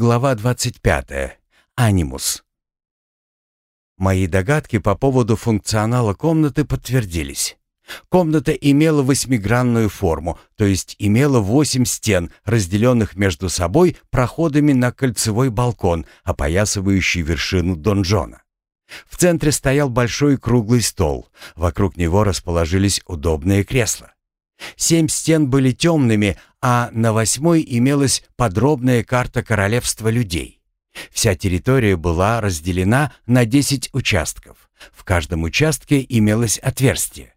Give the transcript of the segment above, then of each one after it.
Глава 25. Анимус. Мои догадки по поводу функционала комнаты подтвердились. Комната имела восьмигранную форму, то есть имела восемь стен, разделенных между собой проходами на кольцевой балкон, опоясывающий вершину донжона. В центре стоял большой круглый стол. Вокруг него расположились удобные кресла. Семь стен были темными, а на восьмой имелась подробная карта королевства людей. Вся территория была разделена на десять участков. В каждом участке имелось отверстие.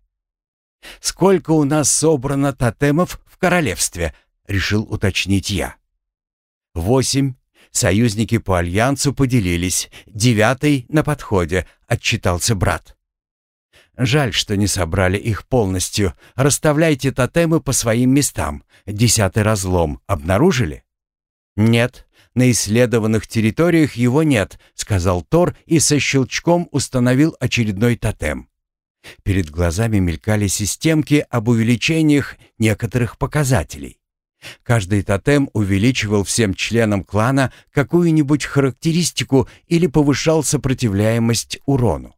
«Сколько у нас собрано тотемов в королевстве?» — решил уточнить я. «Восемь. Союзники по альянсу поделились. Девятый на подходе», — отчитался брат. «Жаль, что не собрали их полностью. Расставляйте тотемы по своим местам. Десятый разлом обнаружили?» «Нет, на исследованных территориях его нет», — сказал Тор и со щелчком установил очередной тотем. Перед глазами мелькали системки об увеличениях некоторых показателей. Каждый тотем увеличивал всем членам клана какую-нибудь характеристику или повышал сопротивляемость урону.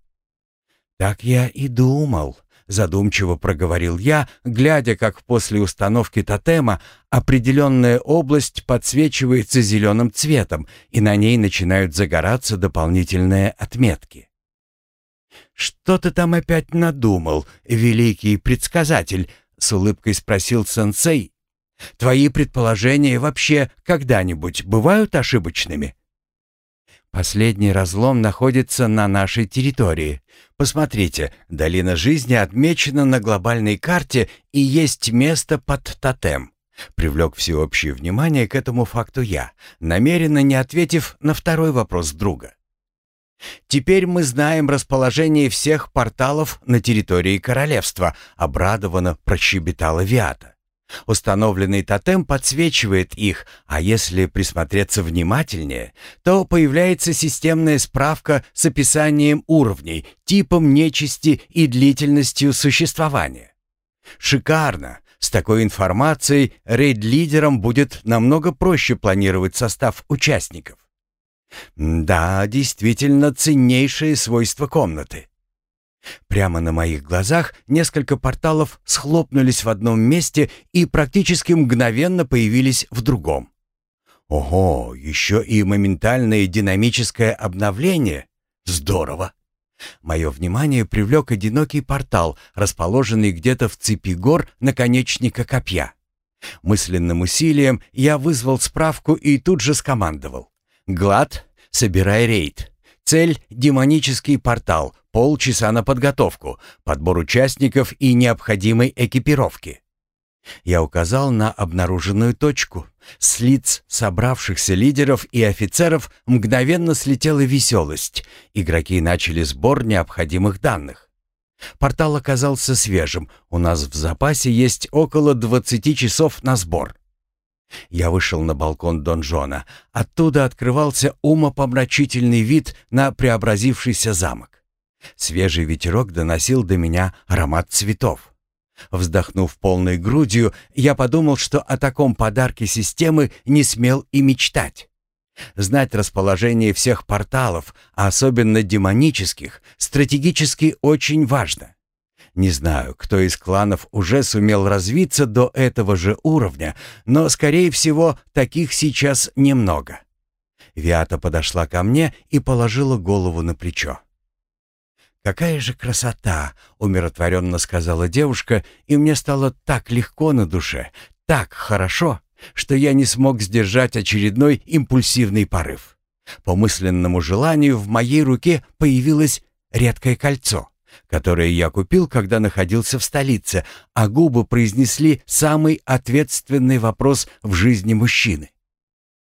«Так я и думал», — задумчиво проговорил я, глядя, как после установки тотема определенная область подсвечивается зеленым цветом, и на ней начинают загораться дополнительные отметки. «Что ты там опять надумал, великий предсказатель?» — с улыбкой спросил сенсей. «Твои предположения вообще когда-нибудь бывают ошибочными?» Последний разлом находится на нашей территории. Посмотрите, долина жизни отмечена на глобальной карте и есть место под тотем. Привлек всеобщее внимание к этому факту я, намеренно не ответив на второй вопрос друга. Теперь мы знаем расположение всех порталов на территории королевства, обрадованно прощебетала Виата. Установленный тотем подсвечивает их, а если присмотреться внимательнее, то появляется системная справка с описанием уровней, типом нечисти и длительностью существования. Шикарно! С такой информацией рейд-лидерам будет намного проще планировать состав участников. Да, действительно ценнейшее свойство комнаты. Прямо на моих глазах несколько порталов схлопнулись в одном месте и практически мгновенно появились в другом. Ого, еще и моментальное динамическое обновление. Здорово. Мое внимание привлек одинокий портал, расположенный где-то в цепи гор наконечника копья. Мысленным усилием я вызвал справку и тут же скомандовал. «Глад, собирай рейд. Цель — демонический портал, полчаса на подготовку, подбор участников и необходимой экипировки. Я указал на обнаруженную точку. С лиц собравшихся лидеров и офицеров мгновенно слетела веселость. Игроки начали сбор необходимых данных. Портал оказался свежим. У нас в запасе есть около 20 часов на сбор. Я вышел на балкон донжона. Оттуда открывался умопомрачительный вид на преобразившийся замок. Свежий ветерок доносил до меня аромат цветов. Вздохнув полной грудью, я подумал, что о таком подарке системы не смел и мечтать. Знать расположение всех порталов, а особенно демонических, стратегически очень важно. Не знаю, кто из кланов уже сумел развиться до этого же уровня, но, скорее всего, таких сейчас немного. Виата подошла ко мне и положила голову на плечо. «Какая же красота!» — умиротворенно сказала девушка, и мне стало так легко на душе, так хорошо, что я не смог сдержать очередной импульсивный порыв. По мысленному желанию в моей руке появилось редкое кольцо которое я купил, когда находился в столице, а губы произнесли самый ответственный вопрос в жизни мужчины.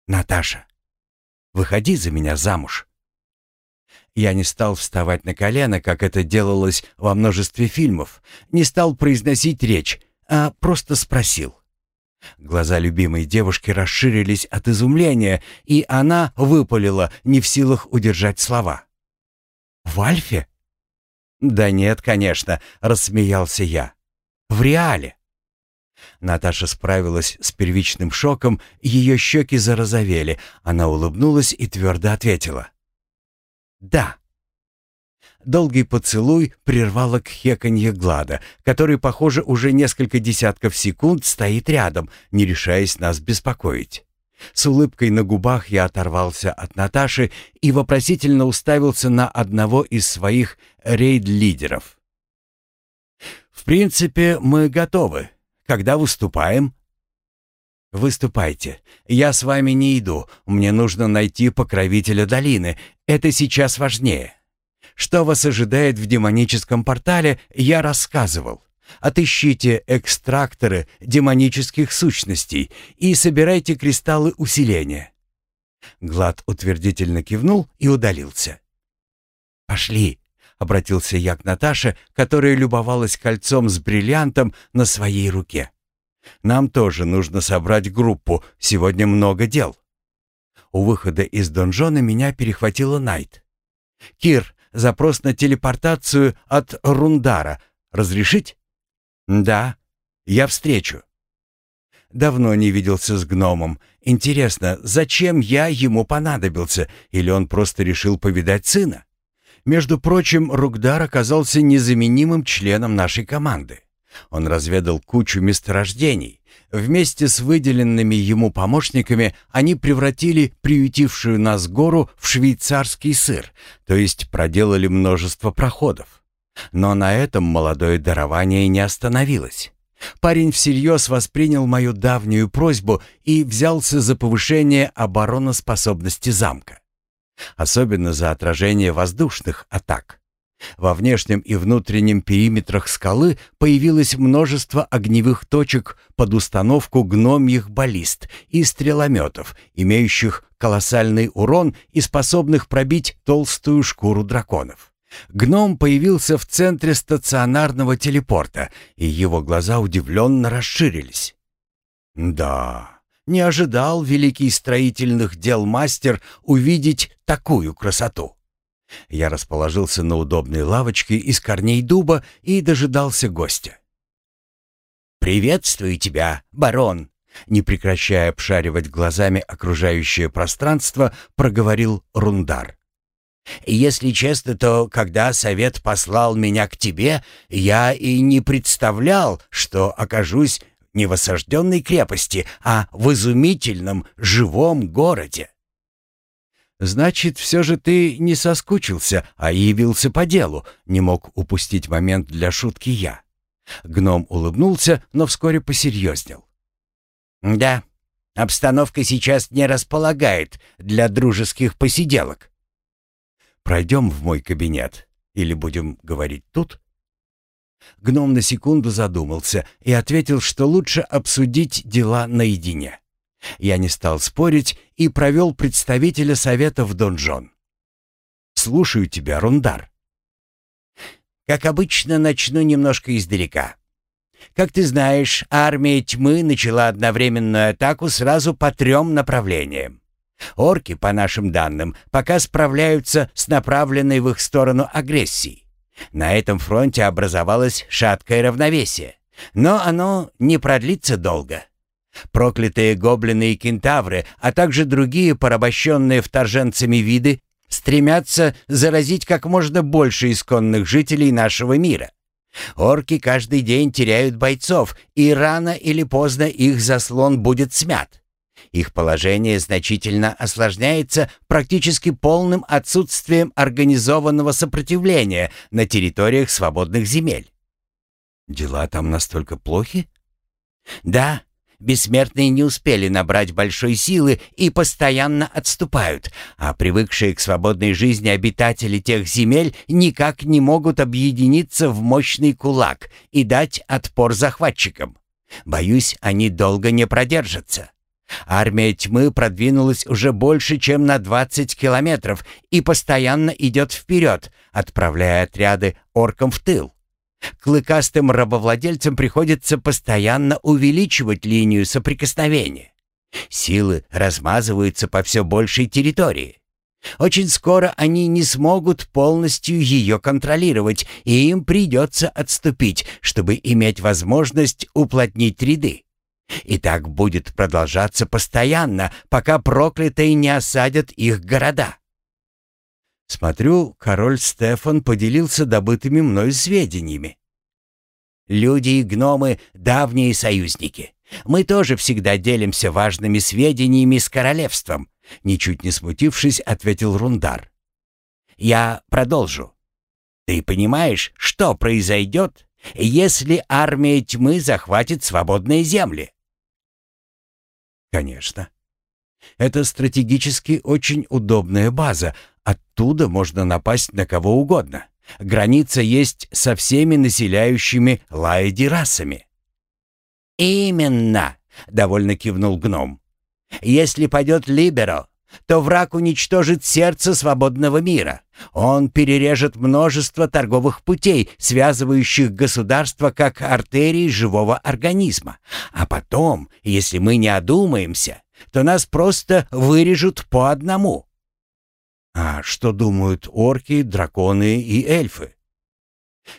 «Наташа, выходи за меня замуж». Я не стал вставать на колено, как это делалось во множестве фильмов, не стал произносить речь, а просто спросил. Глаза любимой девушки расширились от изумления, и она выпалила, не в силах удержать слова. «В Альфе?» «Да нет, конечно», — рассмеялся я. «В реале». Наташа справилась с первичным шоком, ее щеки зарозовели. Она улыбнулась и твердо ответила. «Да». Долгий поцелуй прервало кхеканье Глада, который, похоже, уже несколько десятков секунд стоит рядом, не решаясь нас беспокоить. С улыбкой на губах я оторвался от Наташи и вопросительно уставился на одного из своих рейд-лидеров. «В принципе, мы готовы. Когда выступаем?» «Выступайте. Я с вами не иду. Мне нужно найти покровителя долины. Это сейчас важнее. Что вас ожидает в демоническом портале, я рассказывал. Отыщите экстракторы демонических сущностей и собирайте кристаллы усиления». Глад утвердительно кивнул и удалился. «Пошли», — обратился я к Наташе, которая любовалась кольцом с бриллиантом на своей руке. «Нам тоже нужно собрать группу, сегодня много дел». У выхода из донжона меня перехватила Найт. «Кир, запрос на телепортацию от Рундара. Разрешить?» «Да, я встречу». Давно не виделся с гномом. Интересно, зачем я ему понадобился? Или он просто решил повидать сына? Между прочим, Ругдар оказался незаменимым членом нашей команды. Он разведал кучу месторождений. Вместе с выделенными ему помощниками они превратили приютившую нас гору в швейцарский сыр, то есть проделали множество проходов. Но на этом молодое дарование не остановилось. Парень всерьез воспринял мою давнюю просьбу и взялся за повышение обороноспособности замка. Особенно за отражение воздушных атак. Во внешнем и внутреннем периметрах скалы появилось множество огневых точек под установку гномьих баллист и стрелометов, имеющих колоссальный урон и способных пробить толстую шкуру драконов. Гном появился в центре стационарного телепорта, и его глаза удивленно расширились. «Да, не ожидал великий строительных дел мастер увидеть такую красоту». Я расположился на удобной лавочке из корней дуба и дожидался гостя. «Приветствую тебя, барон!» Не прекращая обшаривать глазами окружающее пространство, проговорил Рундар. Если честно, то когда совет послал меня к тебе, я и не представлял, что окажусь не в осажденной крепости, а в изумительном живом городе. «Значит, все же ты не соскучился, а явился по делу», — не мог упустить момент для шутки я. Гном улыбнулся, но вскоре посерьезнел. «Да, обстановка сейчас не располагает для дружеских посиделок. Пройдем в мой кабинет. Или будем говорить тут?» Гном на секунду задумался и ответил, что лучше обсудить дела наедине. Я не стал спорить и провел представителя совета в донжон. «Слушаю тебя, Рундар». «Как обычно, начну немножко издалека. Как ты знаешь, армия тьмы начала одновременную атаку сразу по трем направлениям. Орки, по нашим данным, пока справляются с направленной в их сторону агрессией. На этом фронте образовалось шаткое равновесие. Но оно не продлится долго. Проклятые гоблины и кентавры, а также другие порабощенные вторженцами виды, стремятся заразить как можно больше исконных жителей нашего мира. Орки каждый день теряют бойцов, и рано или поздно их заслон будет смят. Их положение значительно осложняется практически полным отсутствием организованного сопротивления на территориях свободных земель. Дела там настолько плохи? Да, бессмертные не успели набрать большой силы и постоянно отступают, а привыкшие к свободной жизни обитатели тех земель никак не могут объединиться в мощный кулак и дать отпор захватчикам. Боюсь, они долго не продержатся. Армия тьмы продвинулась уже больше, чем на 20 километров и постоянно идет вперед, отправляя отряды оркам в тыл. Клыкастым рабовладельцам приходится постоянно увеличивать линию соприкосновения. Силы размазываются по все большей территории. Очень скоро они не смогут полностью ее контролировать, и им придется отступить, чтобы иметь возможность уплотнить ряды. И так будет продолжаться постоянно, пока проклятые не осадят их города. Смотрю, король Стефан поделился добытыми мной сведениями. Люди и гномы — давние союзники. Мы тоже всегда делимся важными сведениями с королевством, ничуть не смутившись, ответил Рундар. Я продолжу. Ты понимаешь, что произойдет, если армия тьмы захватит свободные земли? Конечно. Это стратегически очень удобная база. Оттуда можно напасть на кого угодно. Граница есть со всеми населяющими Лаэди расами. «Именно!» — довольно кивнул гном. «Если пойдет Либеро, то враг уничтожит сердце свободного мира. Он перережет множество торговых путей, связывающих государства как артерии живого организма. А потом, если мы не одумаемся, то нас просто вырежут по одному. А что думают орки, драконы и эльфы?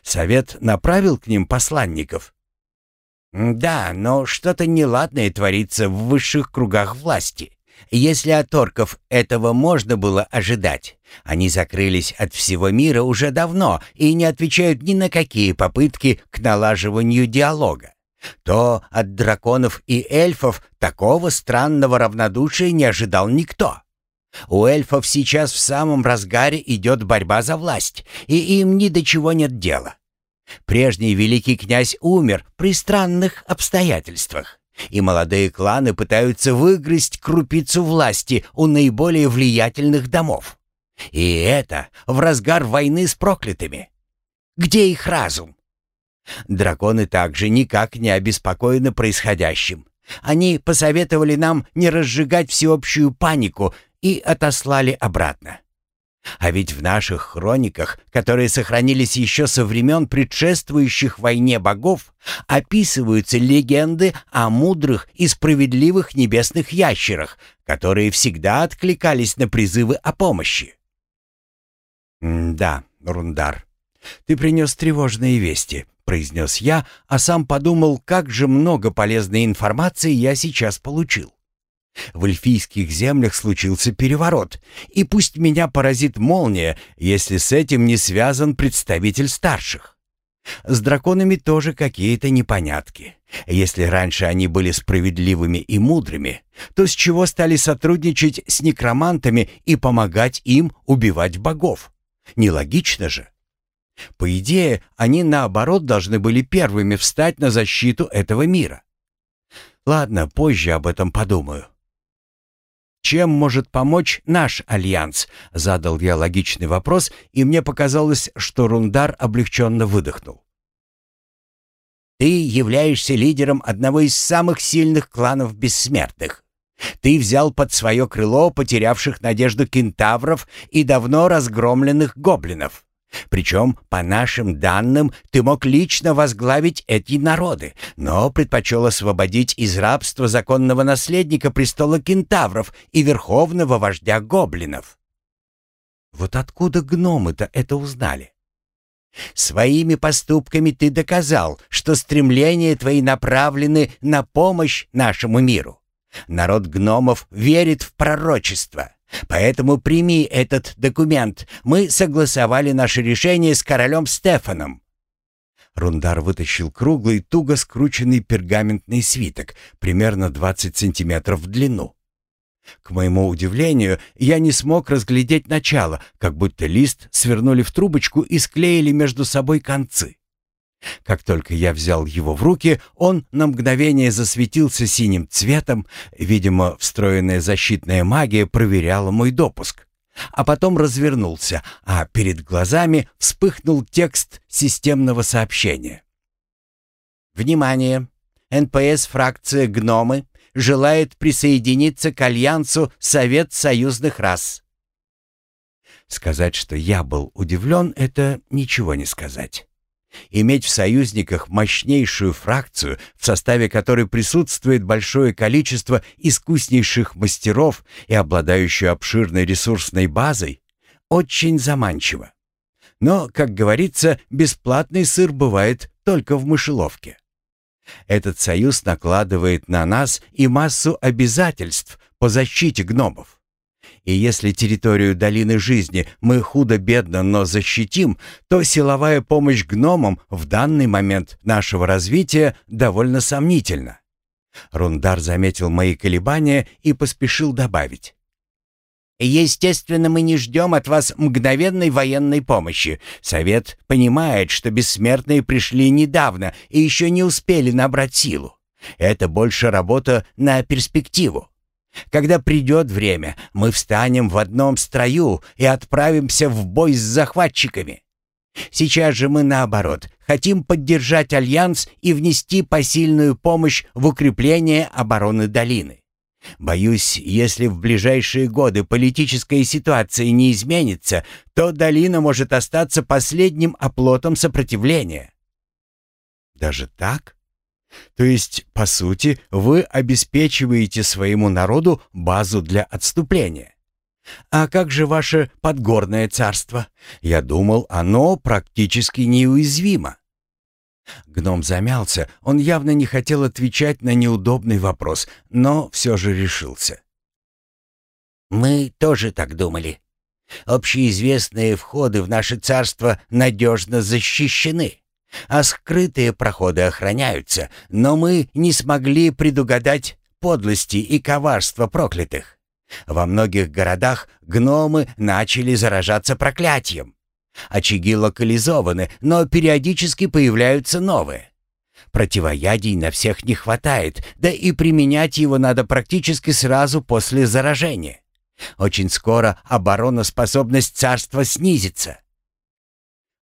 Совет направил к ним посланников. Да, но что-то неладное творится в высших кругах власти. Если от орков этого можно было ожидать, они закрылись от всего мира уже давно и не отвечают ни на какие попытки к налаживанию диалога, то от драконов и эльфов такого странного равнодушия не ожидал никто. У эльфов сейчас в самом разгаре идет борьба за власть, и им ни до чего нет дела. Прежний великий князь умер при странных обстоятельствах, и молодые кланы пытаются выгрызть крупицу власти у наиболее влиятельных домов. И это в разгар войны с проклятыми. Где их разум? Драконы также никак не обеспокоены происходящим. Они посоветовали нам не разжигать всеобщую панику и отослали обратно. А ведь в наших хрониках, которые сохранились еще со времен предшествующих войне богов, описываются легенды о мудрых и справедливых небесных ящерах, которые всегда откликались на призывы о помощи. «Да, Рундар, ты принес тревожные вести», — произнес я, а сам подумал, как же много полезной информации я сейчас получил. В эльфийских землях случился переворот, и пусть меня поразит молния, если с этим не связан представитель старших. С драконами тоже какие-то непонятки. Если раньше они были справедливыми и мудрыми, то с чего стали сотрудничать с некромантами и помогать им убивать богов? Нелогично же. По идее, они наоборот должны были первыми встать на защиту этого мира. Ладно, позже об этом подумаю. «Чем может помочь наш альянс?» — задал я логичный вопрос, и мне показалось, что Рундар облегченно выдохнул. «Ты являешься лидером одного из самых сильных кланов бессмертных. Ты взял под свое крыло потерявших надежду кентавров и давно разгромленных гоблинов. Причем, по нашим данным, ты мог лично возглавить эти народы, но предпочел освободить из рабства законного наследника престола кентавров и верховного вождя гоблинов. Вот откуда гномы-то это узнали? Своими поступками ты доказал, что стремления твои направлены на помощь нашему миру. Народ гномов верит в пророчество. Поэтому прими этот документ. Мы согласовали наше решение с королем Стефаном». Рундар вытащил круглый, туго скрученный пергаментный свиток, примерно 20 сантиметров в длину. К моему удивлению, я не смог разглядеть начало, как будто лист свернули в трубочку и склеили между собой концы. Как только я взял его в руки, он на мгновение засветился синим цветом, видимо, встроенная защитная магия проверяла мой допуск. А потом развернулся, а перед глазами вспыхнул текст системного сообщения. «Внимание! НПС-фракция «Гномы» желает присоединиться к Альянсу Совет союзных рас». Сказать, что я был удивлен, это ничего не сказать. Иметь в союзниках мощнейшую фракцию, в составе которой присутствует большое количество искуснейших мастеров и обладающую обширной ресурсной базой, очень заманчиво. Но, как говорится, бесплатный сыр бывает только в мышеловке. Этот союз накладывает на нас и массу обязательств по защите гномов. И если территорию долины жизни мы худо-бедно, но защитим, то силовая помощь гномам в данный момент нашего развития довольно сомнительна. Рундар заметил мои колебания и поспешил добавить. Естественно, мы не ждем от вас мгновенной военной помощи. Совет понимает, что бессмертные пришли недавно и еще не успели набрать силу. Это больше работа на перспективу. Когда придет время, мы встанем в одном строю и отправимся в бой с захватчиками. Сейчас же мы, наоборот, хотим поддержать Альянс и внести посильную помощь в укрепление обороны долины. Боюсь, если в ближайшие годы политическая ситуация не изменится, то долина может остаться последним оплотом сопротивления. Даже так? То есть, по сути, вы обеспечиваете своему народу базу для отступления. А как же ваше подгорное царство? Я думал, оно практически неуязвимо. Гном замялся, он явно не хотел отвечать на неудобный вопрос, но все же решился. «Мы тоже так думали. Общеизвестные входы в наше царство надежно защищены, а скрытые проходы охраняются, но мы не смогли предугадать подлости и коварства проклятых. Во многих городах гномы начали заражаться проклятием. Очаги локализованы, но периодически появляются новые. Противоядий на всех не хватает, да и применять его надо практически сразу после заражения. Очень скоро обороноспособность царства снизится.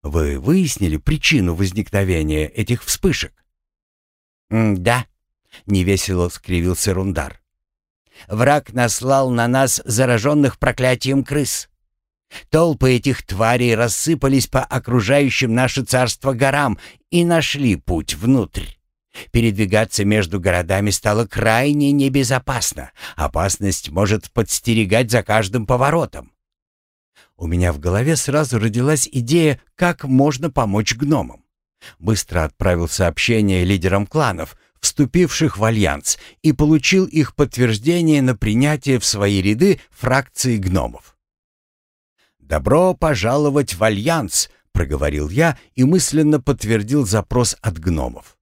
Вы выяснили причину возникновения этих вспышек? «Да», — невесело скривился Рундар. «Враг наслал на нас зараженных проклятием крыс. Толпы этих тварей рассыпались по окружающим наше царство горам и нашли путь внутрь. Передвигаться между городами стало крайне небезопасно. Опасность может подстерегать за каждым поворотом. У меня в голове сразу родилась идея, как можно помочь гномам. Быстро отправил сообщение лидерам кланов, вступивших в альянс, и получил их подтверждение на принятие в свои ряды фракции гномов. «Добро пожаловать в Альянс», — проговорил я и мысленно подтвердил запрос от гномов.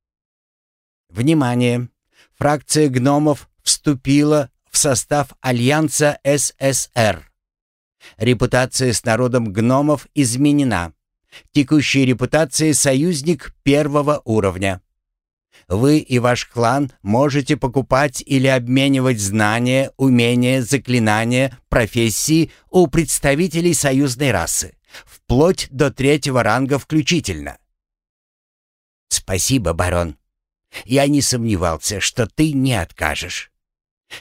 «Внимание! Фракция гномов вступила в состав Альянса ССР. Репутация с народом гномов изменена. Текущая репутация союзник первого уровня. Вы и ваш клан можете покупать или обменивать знания, умения, заклинания, профессии у представителей союзной расы, вплоть до третьего ранга включительно. Спасибо, барон. Я не сомневался, что ты не откажешь.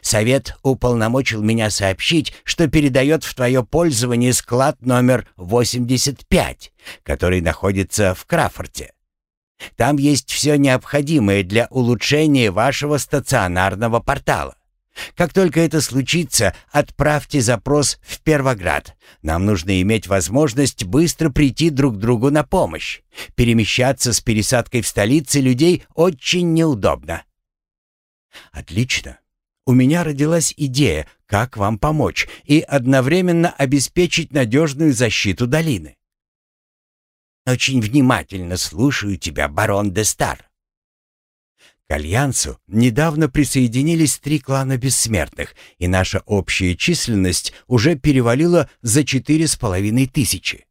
Совет уполномочил меня сообщить, что передает в твое пользование склад номер 85, который находится в Крафорте. Там есть все необходимое для улучшения вашего стационарного портала. Как только это случится, отправьте запрос в Первоград. Нам нужно иметь возможность быстро прийти друг другу на помощь. Перемещаться с пересадкой в столице людей очень неудобно. Отлично. У меня родилась идея, как вам помочь и одновременно обеспечить надежную защиту долины. Очень внимательно слушаю тебя, барон де Стар. К Альянсу недавно присоединились три клана бессмертных, и наша общая численность уже перевалила за четыре с половиной тысячи.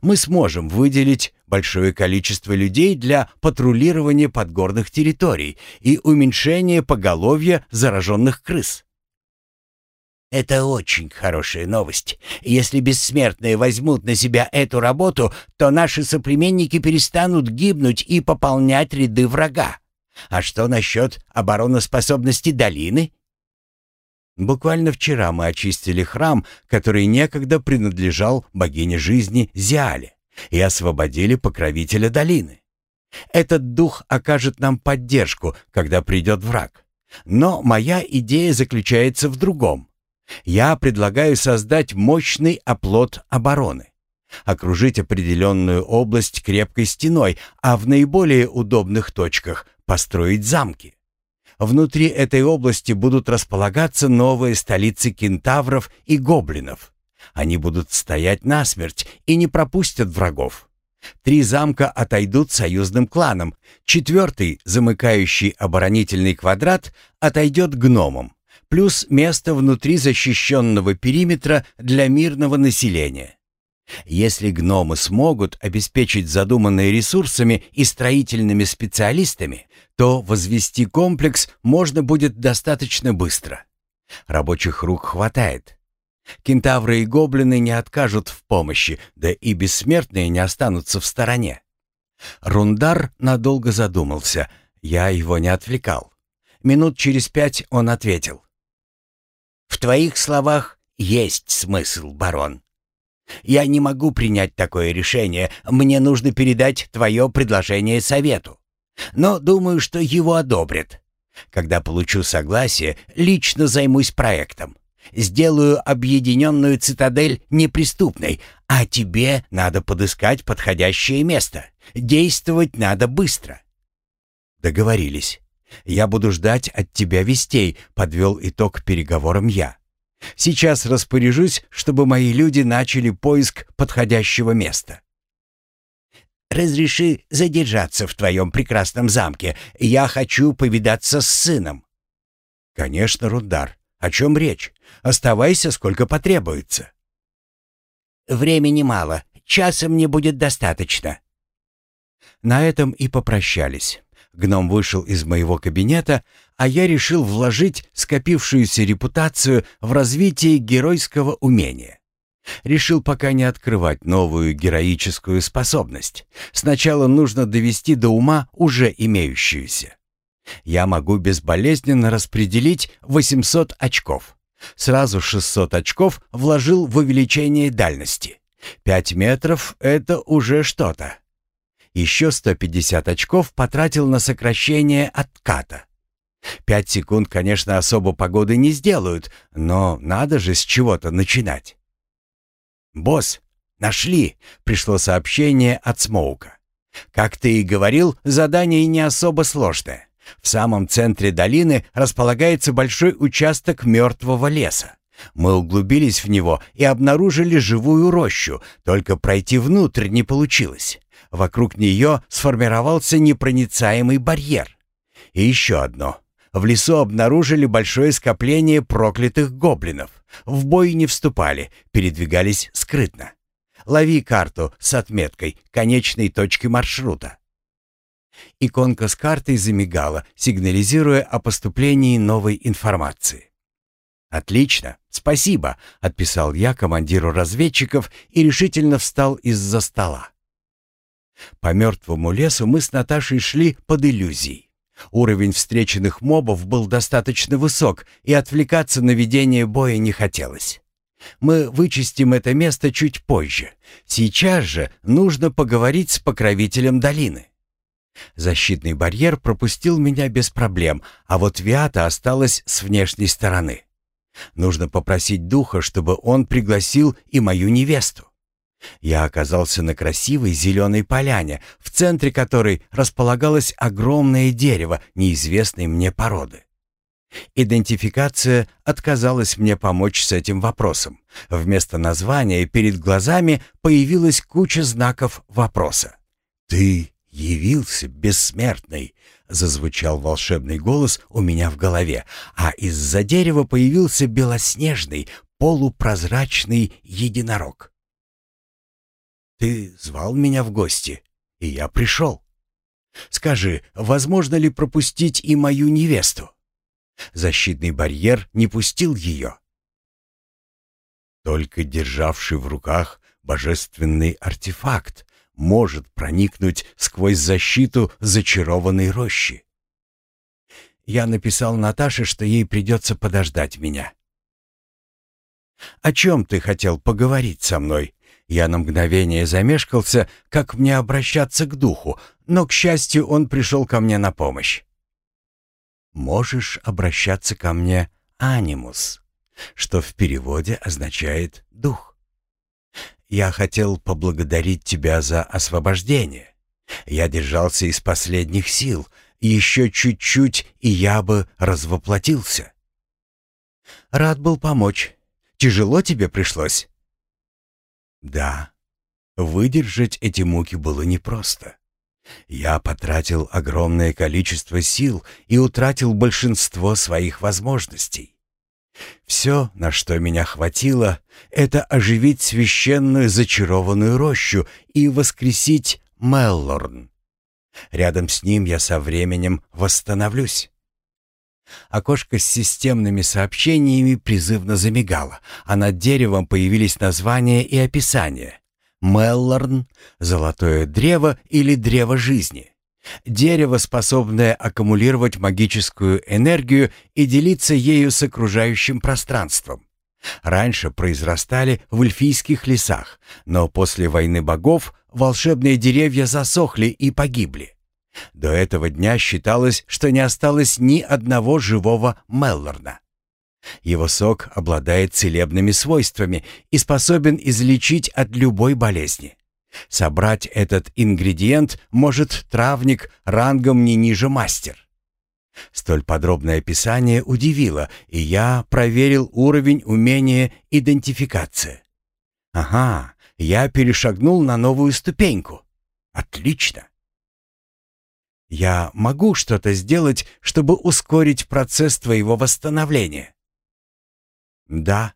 Мы сможем выделить большое количество людей для патрулирования подгорных территорий и уменьшения поголовья зараженных крыс. Это очень хорошая новость. Если бессмертные возьмут на себя эту работу, то наши соплеменники перестанут гибнуть и пополнять ряды врага. А что насчет обороноспособности долины? Буквально вчера мы очистили храм, который некогда принадлежал богине жизни Зиале, и освободили покровителя долины. Этот дух окажет нам поддержку, когда придет враг. Но моя идея заключается в другом. Я предлагаю создать мощный оплот обороны. Окружить определенную область крепкой стеной, а в наиболее удобных точках построить замки. Внутри этой области будут располагаться новые столицы кентавров и гоблинов. Они будут стоять насмерть и не пропустят врагов. Три замка отойдут союзным кланам, четвертый, замыкающий оборонительный квадрат, отойдет гномам, плюс место внутри защищенного периметра для мирного населения. Если гномы смогут обеспечить задуманные ресурсами и строительными специалистами, то возвести комплекс можно будет достаточно быстро. Рабочих рук хватает. Кентавры и гоблины не откажут в помощи, да и бессмертные не останутся в стороне. Рундар надолго задумался. Я его не отвлекал. Минут через пять он ответил. «В твоих словах есть смысл, барон. Я не могу принять такое решение. Мне нужно передать твое предложение совету. Но думаю, что его одобрят. Когда получу согласие, лично займусь проектом. Сделаю объединенную цитадель неприступной, а тебе надо подыскать подходящее место. Действовать надо быстро». Договорились. «Я буду ждать от тебя вестей», — подвел итог переговорам я. «Сейчас распоряжусь, чтобы мои люди начали поиск подходящего места». «Разреши задержаться в твоем прекрасном замке. Я хочу повидаться с сыном». «Конечно, Рундар. О чем речь? Оставайся, сколько потребуется». «Времени мало. Часа мне будет достаточно». На этом и попрощались. Гном вышел из моего кабинета, а я решил вложить скопившуюся репутацию в развитие геройского умения. Решил пока не открывать новую героическую способность. Сначала нужно довести до ума уже имеющуюся. Я могу безболезненно распределить 800 очков. Сразу 600 очков вложил в увеличение дальности. 5 метров — это уже что-то. Еще 150 очков потратил на сокращение отката. Пять секунд, конечно, особо погоды не сделают, но надо же с чего-то начинать. «Босс, нашли!» — пришло сообщение от Смоука. «Как ты и говорил, задание не особо сложное. В самом центре долины располагается большой участок мертвого леса. Мы углубились в него и обнаружили живую рощу, только пройти внутрь не получилось. Вокруг нее сформировался непроницаемый барьер. И еще одно. В лесу обнаружили большое скопление проклятых гоблинов. В бой не вступали, передвигались скрытно. Лови карту с отметкой конечной точки маршрута. Иконка с картой замигала, сигнализируя о поступлении новой информации. «Отлично, спасибо», — отписал я командиру разведчиков и решительно встал из-за стола. По мертвому лесу мы с Наташей шли под иллюзией. Уровень встреченных мобов был достаточно высок, и отвлекаться на ведение боя не хотелось. Мы вычистим это место чуть позже. Сейчас же нужно поговорить с покровителем долины. Защитный барьер пропустил меня без проблем, а вот Виата осталась с внешней стороны. Нужно попросить духа, чтобы он пригласил и мою невесту. Я оказался на красивой зеленой поляне, в центре которой располагалось огромное дерево неизвестной мне породы. Идентификация отказалась мне помочь с этим вопросом. Вместо названия перед глазами появилась куча знаков вопроса. «Ты явился бессмертный!» — зазвучал волшебный голос у меня в голове, а из-за дерева появился белоснежный, полупрозрачный единорог. «Ты звал меня в гости, и я пришел. Скажи, возможно ли пропустить и мою невесту?» Защитный барьер не пустил ее. Только державший в руках божественный артефакт может проникнуть сквозь защиту зачарованной рощи. Я написал Наташе, что ей придется подождать меня. «О чем ты хотел поговорить со мной?» Я на мгновение замешкался, как мне обращаться к духу, но, к счастью, он пришел ко мне на помощь. «Можешь обращаться ко мне анимус», что в переводе означает «дух». Я хотел поблагодарить тебя за освобождение. Я держался из последних сил. Еще чуть-чуть, и я бы развоплотился. Рад был помочь. Тяжело тебе пришлось? Да. Выдержать эти муки было непросто. Я потратил огромное количество сил и утратил большинство своих возможностей. Все, на что меня хватило, это оживить священную зачарованную рощу и воскресить Меллорн. Рядом с ним я со временем восстановлюсь. Окошко с системными сообщениями призывно замигало, а над деревом появились названия и описания. Меллорн, золотое древо или древо жизни. Дерево, способное аккумулировать магическую энергию и делиться ею с окружающим пространством. Раньше произрастали в эльфийских лесах, но после войны богов волшебные деревья засохли и погибли. До этого дня считалось, что не осталось ни одного живого Меллорна. Его сок обладает целебными свойствами и способен излечить от любой болезни. Собрать этот ингредиент может травник рангом не ниже мастер. Столь подробное описание удивило, и я проверил уровень умения идентификации. Ага, я перешагнул на новую ступеньку. Отлично. Я могу что-то сделать, чтобы ускорить процесс твоего восстановления? Да.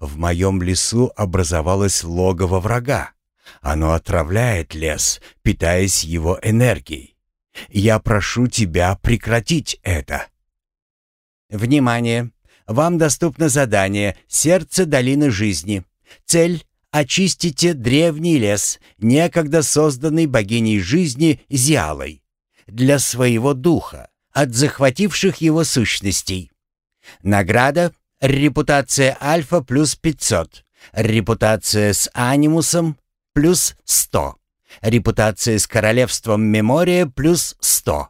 В моем лесу образовалось логово врага. Оно отравляет лес, питаясь его энергией. Я прошу тебя прекратить это. Внимание! Вам доступно задание «Сердце долины жизни». Цель — очистите древний лес, некогда созданный богиней жизни Зиалой, для своего духа, от захвативших его сущностей. Награда — репутация Альфа плюс 500, репутация с анимусом плюс 100. Репутация с королевством Мемория плюс 100.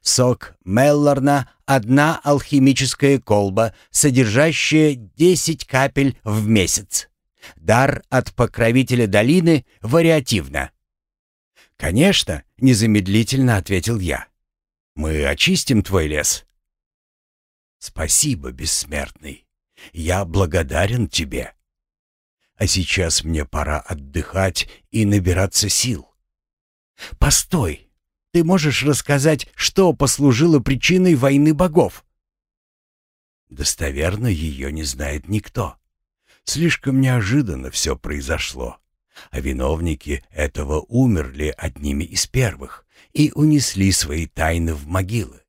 Сок Меллорна – одна алхимическая колба, содержащая 10 капель в месяц. Дар от покровителя долины вариативно. «Конечно», — незамедлительно ответил я. «Мы очистим твой лес». «Спасибо, бессмертный. Я благодарен тебе». А сейчас мне пора отдыхать и набираться сил. Постой, ты можешь рассказать, что послужило причиной войны богов? Достоверно ее не знает никто. Слишком неожиданно все произошло, а виновники этого умерли одними из первых и унесли свои тайны в могилы.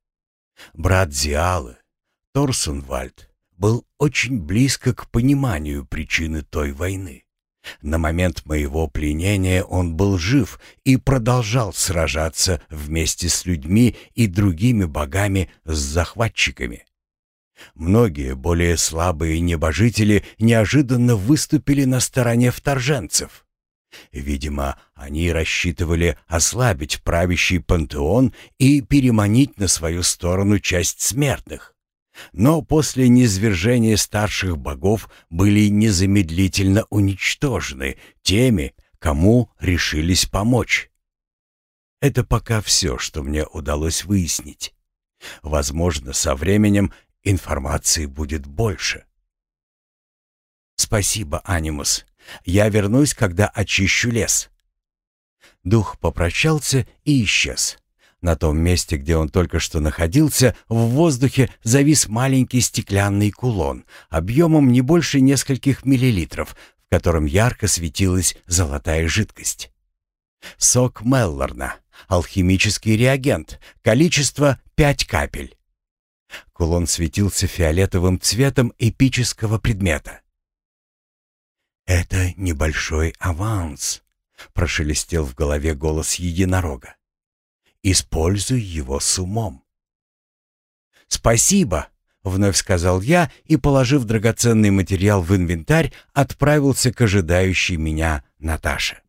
Брат Зиалы, Торсунвальд, был очень близко к пониманию причины той войны. На момент моего пленения он был жив и продолжал сражаться вместе с людьми и другими богами с захватчиками. Многие более слабые небожители неожиданно выступили на стороне вторженцев. Видимо, они рассчитывали ослабить правящий пантеон и переманить на свою сторону часть смертных но после низвержения старших богов были незамедлительно уничтожены теми, кому решились помочь. Это пока все, что мне удалось выяснить. Возможно, со временем информации будет больше. Спасибо, Анимус. Я вернусь, когда очищу лес. Дух попрощался и исчез. На том месте, где он только что находился, в воздухе завис маленький стеклянный кулон, объемом не больше нескольких миллилитров, в котором ярко светилась золотая жидкость. Сок Меллорна, алхимический реагент, количество 5 капель. Кулон светился фиолетовым цветом эпического предмета. «Это небольшой аванс», — прошелестел в голове голос единорога. Используй его с умом. «Спасибо!» — вновь сказал я и, положив драгоценный материал в инвентарь, отправился к ожидающей меня Наташе.